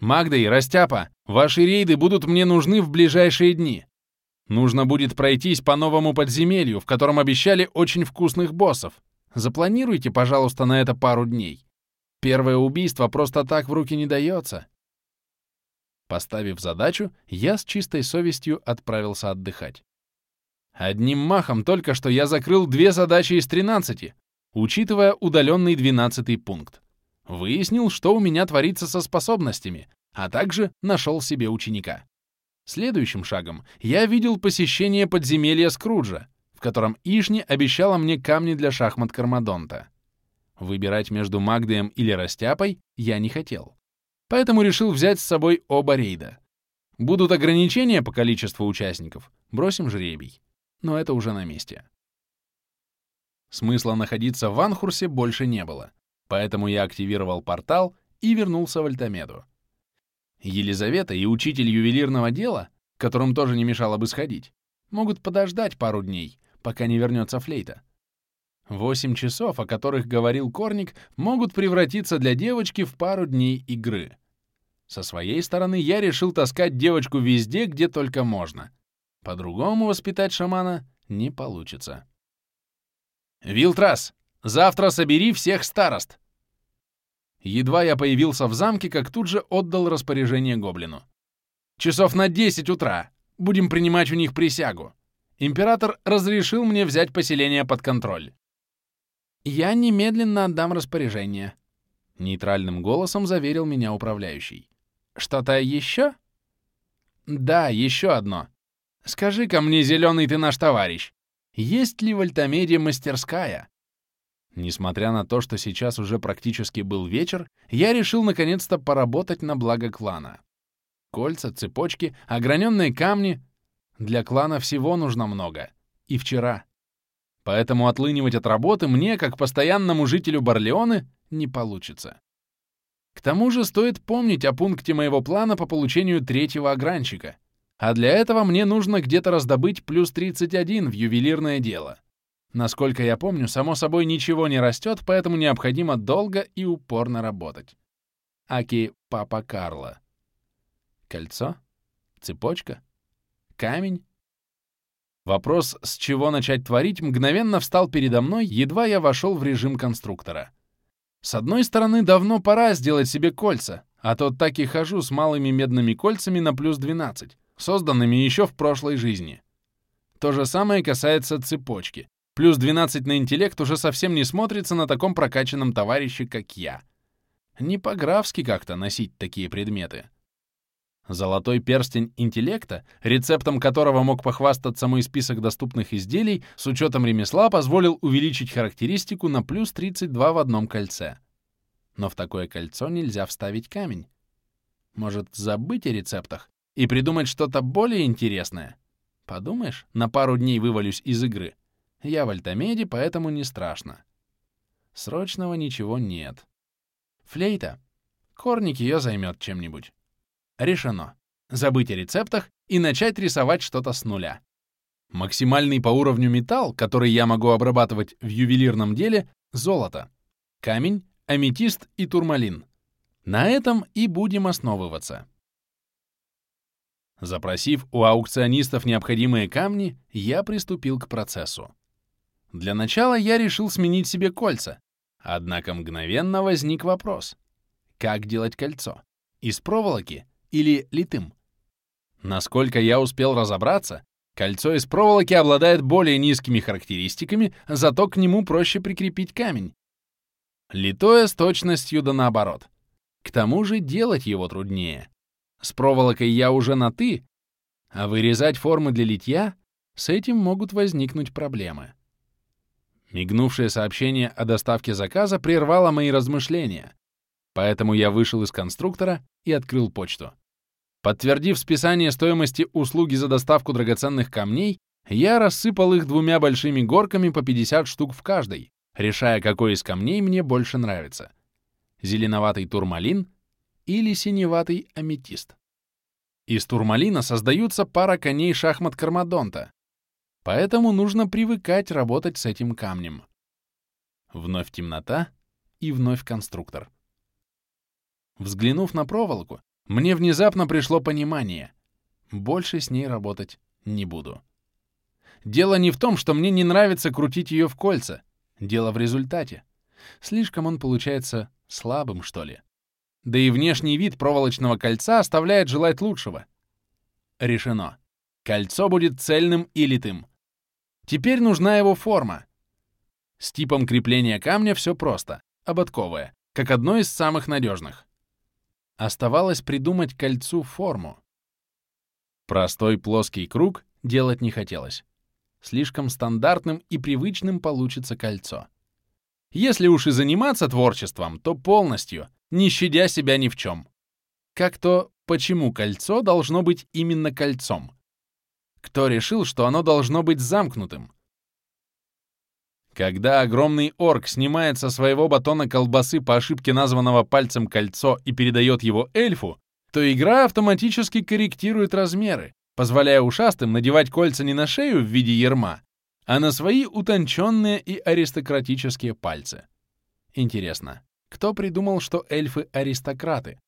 Магда и Растяпа, ваши рейды будут мне нужны в ближайшие дни. Нужно будет пройтись по новому подземелью, в котором обещали очень вкусных боссов. Запланируйте, пожалуйста, на это пару дней. Первое убийство просто так в руки не дается. Поставив задачу, я с чистой совестью отправился отдыхать. Одним махом только что я закрыл две задачи из 13, учитывая удаленный 12 пункт. Выяснил, что у меня творится со способностями, а также нашел себе ученика. Следующим шагом я видел посещение подземелья Скруджа, в котором Ишни обещала мне камни для шахмат Кармадонта. Выбирать между Магдием или Растяпой я не хотел. Поэтому решил взять с собой оба рейда. Будут ограничения по количеству участников, бросим жребий. Но это уже на месте. Смысла находиться в Анхурсе больше не было. Поэтому я активировал портал и вернулся в Альтамеду. Елизавета и учитель ювелирного дела, которым тоже не мешало бы сходить, могут подождать пару дней, пока не вернется флейта. Восемь часов, о которых говорил Корник, могут превратиться для девочки в пару дней игры. Со своей стороны я решил таскать девочку везде, где только можно. По-другому воспитать шамана не получится. «Вилтрас, Завтра собери всех старост!» Едва я появился в замке, как тут же отдал распоряжение гоблину. «Часов на 10 утра. Будем принимать у них присягу. Император разрешил мне взять поселение под контроль». «Я немедленно отдам распоряжение», — нейтральным голосом заверил меня управляющий. «Что-то еще?» «Да, еще одно. Скажи-ка мне, зеленый ты наш товарищ, есть ли в Альтамеде мастерская?» Несмотря на то, что сейчас уже практически был вечер, я решил наконец-то поработать на благо клана. Кольца, цепочки, ограненные камни. Для клана всего нужно много. И вчера. Поэтому отлынивать от работы мне, как постоянному жителю Барлеоны, не получится. К тому же стоит помнить о пункте моего плана по получению третьего огранчика. А для этого мне нужно где-то раздобыть плюс 31 в ювелирное дело. Насколько я помню, само собой ничего не растет, поэтому необходимо долго и упорно работать. Аки папа Карла. Кольцо? Цепочка? Камень? Вопрос, с чего начать творить, мгновенно встал передо мной, едва я вошел в режим конструктора. С одной стороны, давно пора сделать себе кольца, а то так и хожу с малыми медными кольцами на плюс 12, созданными еще в прошлой жизни. То же самое касается цепочки. Плюс 12 на интеллект уже совсем не смотрится на таком прокачанном товарище, как я. Не по-графски как-то носить такие предметы. Золотой перстень интеллекта, рецептом которого мог похвастаться мой список доступных изделий, с учетом ремесла позволил увеличить характеристику на плюс 32 в одном кольце. Но в такое кольцо нельзя вставить камень. Может, забыть о рецептах и придумать что-то более интересное? Подумаешь, на пару дней вывалюсь из игры — я в Альтамеде, поэтому не страшно. Срочного ничего нет. Флейта. Корник ее займет чем-нибудь. Решено. Забыть о рецептах и начать рисовать что-то с нуля. Максимальный по уровню металл, который я могу обрабатывать в ювелирном деле — золото. Камень, аметист и турмалин. На этом и будем основываться. Запросив у аукционистов необходимые камни, я приступил к процессу. Для начала я решил сменить себе кольца. Однако мгновенно возник вопрос. Как делать кольцо? Из проволоки или литым? Насколько я успел разобраться, кольцо из проволоки обладает более низкими характеристиками, зато к нему проще прикрепить камень. Литое с точностью да наоборот. К тому же делать его труднее. С проволокой я уже на «ты», а вырезать формы для литья — с этим могут возникнуть проблемы. Мигнувшее сообщение о доставке заказа прервало мои размышления, поэтому я вышел из конструктора и открыл почту. Подтвердив списание стоимости услуги за доставку драгоценных камней, я рассыпал их двумя большими горками по 50 штук в каждой, решая, какой из камней мне больше нравится — зеленоватый турмалин или синеватый аметист. Из турмалина создаются пара коней шахмат Кармадонта, Поэтому нужно привыкать работать с этим камнем. Вновь темнота и вновь конструктор. Взглянув на проволоку, мне внезапно пришло понимание. Больше с ней работать не буду. Дело не в том, что мне не нравится крутить ее в кольца. Дело в результате. Слишком он получается слабым, что ли. Да и внешний вид проволочного кольца оставляет желать лучшего. Решено. Кольцо будет цельным и литым. Теперь нужна его форма. С типом крепления камня все просто, ободковое, как одно из самых надежных. Оставалось придумать кольцу форму. Простой плоский круг делать не хотелось. Слишком стандартным и привычным получится кольцо. Если уж и заниматься творчеством, то полностью, не щадя себя ни в чем. Как то, почему кольцо должно быть именно кольцом? Кто решил, что оно должно быть замкнутым? Когда огромный орк снимает со своего батона колбасы по ошибке названного пальцем кольцо и передает его эльфу, то игра автоматически корректирует размеры, позволяя ушастым надевать кольца не на шею в виде ярма, а на свои утонченные и аристократические пальцы. Интересно, кто придумал, что эльфы — аристократы?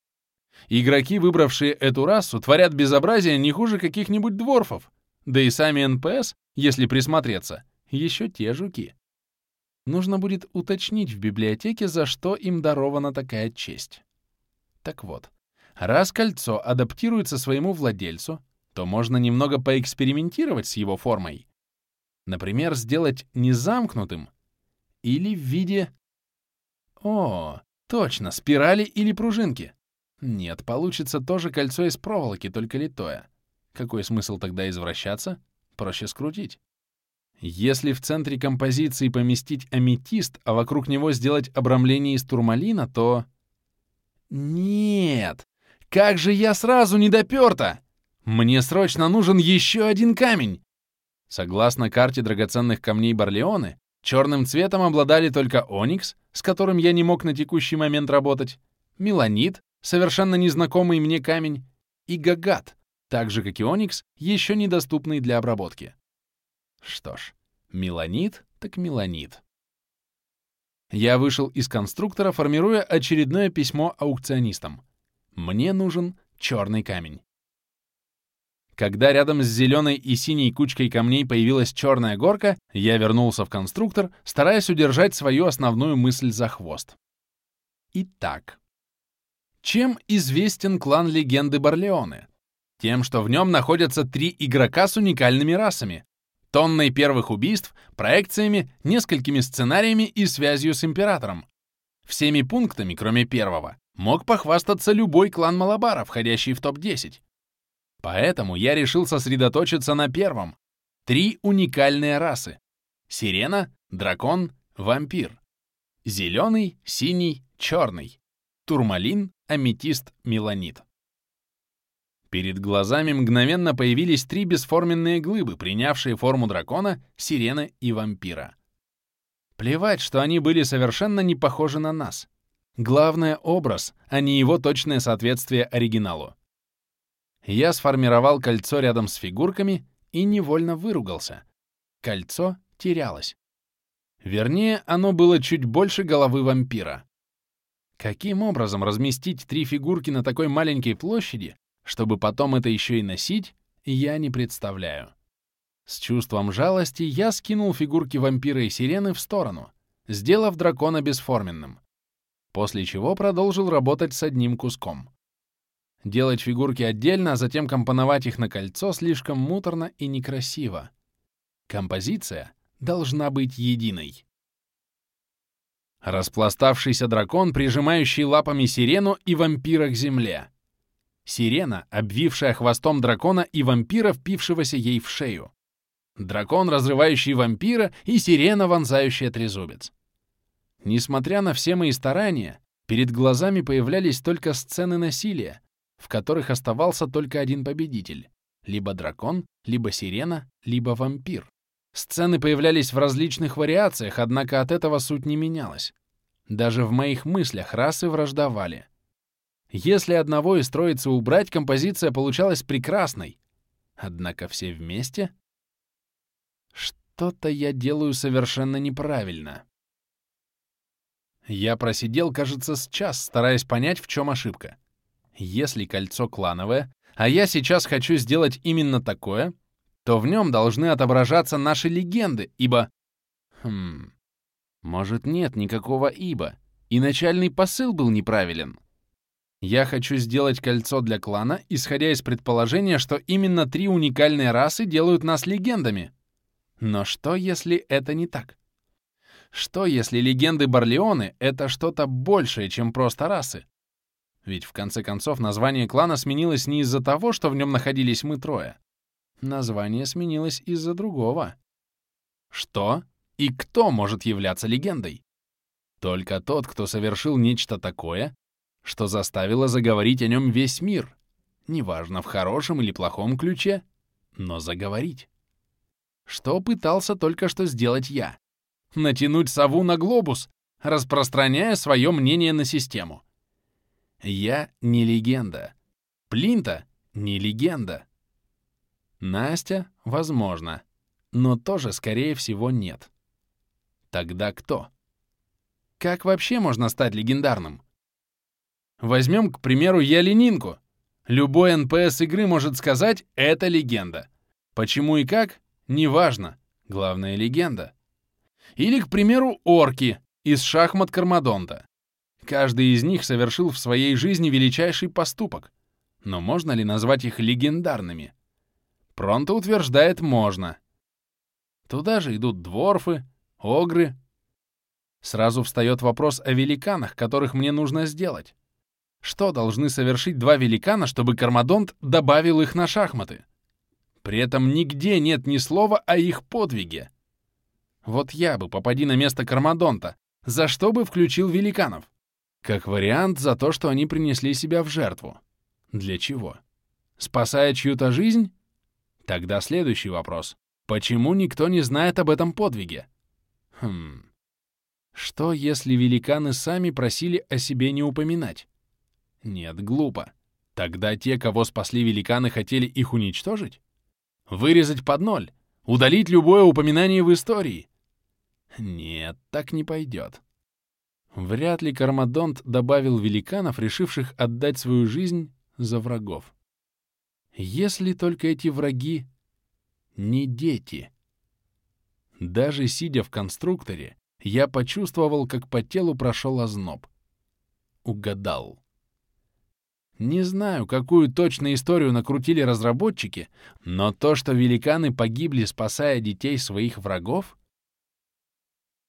Игроки, выбравшие эту расу, творят безобразие не хуже каких-нибудь дворфов, да и сами НПС, если присмотреться, еще те жуки. Нужно будет уточнить в библиотеке, за что им дарована такая честь. Так вот, раз кольцо адаптируется своему владельцу, то можно немного поэкспериментировать с его формой. Например, сделать не замкнутым или в виде... О, точно, спирали или пружинки. Нет, получится тоже кольцо из проволоки, только литое. Какой смысл тогда извращаться? Проще скрутить. Если в центре композиции поместить аметист, а вокруг него сделать обрамление из турмалина, то... Нет! Как же я сразу не допёр-то! Мне срочно нужен еще один камень! Согласно карте драгоценных камней Барлеоны, черным цветом обладали только оникс, с которым я не мог на текущий момент работать, меланит, совершенно незнакомый мне камень, и гагат, так же, как и оникс, еще недоступный для обработки. Что ж, меланит так меланит. Я вышел из конструктора, формируя очередное письмо аукционистам. Мне нужен черный камень. Когда рядом с зеленой и синей кучкой камней появилась черная горка, я вернулся в конструктор, стараясь удержать свою основную мысль за хвост. Итак, чем известен клан легенды Барлеоне? Тем, что в нем находятся три игрока с уникальными расами, тонной первых убийств, проекциями, несколькими сценариями и связью с Императором. Всеми пунктами, кроме первого, мог похвастаться любой клан Малабара, входящий в топ-10. Поэтому я решил сосредоточиться на первом. Три уникальные расы. Сирена, дракон, вампир. Зеленый, синий, черный. Турмалин, аметист, меланит. Перед глазами мгновенно появились три бесформенные глыбы, принявшие форму дракона, сирены и вампира. Плевать, что они были совершенно не похожи на нас. Главное — образ, а не его точное соответствие оригиналу. Я сформировал кольцо рядом с фигурками и невольно выругался. Кольцо терялось. Вернее, оно было чуть больше головы вампира. Каким образом разместить три фигурки на такой маленькой площади, чтобы потом это еще и носить, я не представляю. С чувством жалости я скинул фигурки вампира и сирены в сторону, сделав дракона бесформенным, после чего продолжил работать с одним куском. Делать фигурки отдельно, а затем компоновать их на кольцо слишком муторно и некрасиво. Композиция должна быть единой. Распластавшийся дракон, прижимающий лапами сирену и вампира к земле. Сирена, обвившая хвостом дракона и вампира, впившегося ей в шею. Дракон, разрывающий вампира, и сирена, вонзающая трезубец. Несмотря на все мои старания, перед глазами появлялись только сцены насилия, в которых оставался только один победитель — либо дракон, либо сирена, либо вампир. Сцены появлялись в различных вариациях, однако от этого суть не менялась. Даже в моих мыслях расы враждовали. Если одного из троицы убрать, композиция получалась прекрасной. Однако все вместе... Что-то я делаю совершенно неправильно. Я просидел, кажется, с час, стараясь понять, в чем ошибка. Если кольцо клановое, а я сейчас хочу сделать именно такое, то в нем должны отображаться наши легенды, ибо... Хм... Может, нет никакого ибо, и начальный посыл был неправилен. Я хочу сделать кольцо для клана, исходя из предположения, что именно три уникальные расы делают нас легендами. Но что, если это не так? Что, если легенды Барлеоны — это что-то большее, чем просто расы? Ведь в конце концов название клана сменилось не из-за того, что в нем находились мы трое. Название сменилось из-за другого. Что и кто может являться легендой? Только тот, кто совершил нечто такое, что заставило заговорить о нем весь мир. Неважно, в хорошем или плохом ключе, но заговорить. Что пытался только что сделать я? Натянуть сову на глобус, распространяя свое мнение на систему. Я не легенда. Плинта — не легенда. Настя — возможно, но тоже, скорее всего, нет. Тогда кто? Как вообще можно стать легендарным? Возьмем, к примеру, я Ленинку. Любой НПС игры может сказать «это легенда». Почему и как? Неважно. Главное — легенда. Или, к примеру, орки из шахмат Кармадонта. Каждый из них совершил в своей жизни величайший поступок. Но можно ли назвать их легендарными? Пронто утверждает «можно». Туда же идут дворфы, огры. Сразу встает вопрос о великанах, которых мне нужно сделать. Что должны совершить два великана, чтобы Кармадонт добавил их на шахматы? При этом нигде нет ни слова о их подвиге. Вот я бы, попади на место Кармадонта, за что бы включил великанов? Как вариант, за то, что они принесли себя в жертву. Для чего? Спасая чью-то жизнь? Тогда следующий вопрос. Почему никто не знает об этом подвиге? Хм... Что, если великаны сами просили о себе не упоминать? Нет, глупо. Тогда те, кого спасли великаны, хотели их уничтожить? Вырезать под ноль? Удалить любое упоминание в истории? Нет, так не пойдет. Вряд ли Кармадонт добавил великанов, решивших отдать свою жизнь за врагов. Если только эти враги не дети. Даже сидя в конструкторе, я почувствовал, как по телу прошел озноб. Угадал. Не знаю, какую точно историю накрутили разработчики, но то, что великаны погибли, спасая детей своих врагов,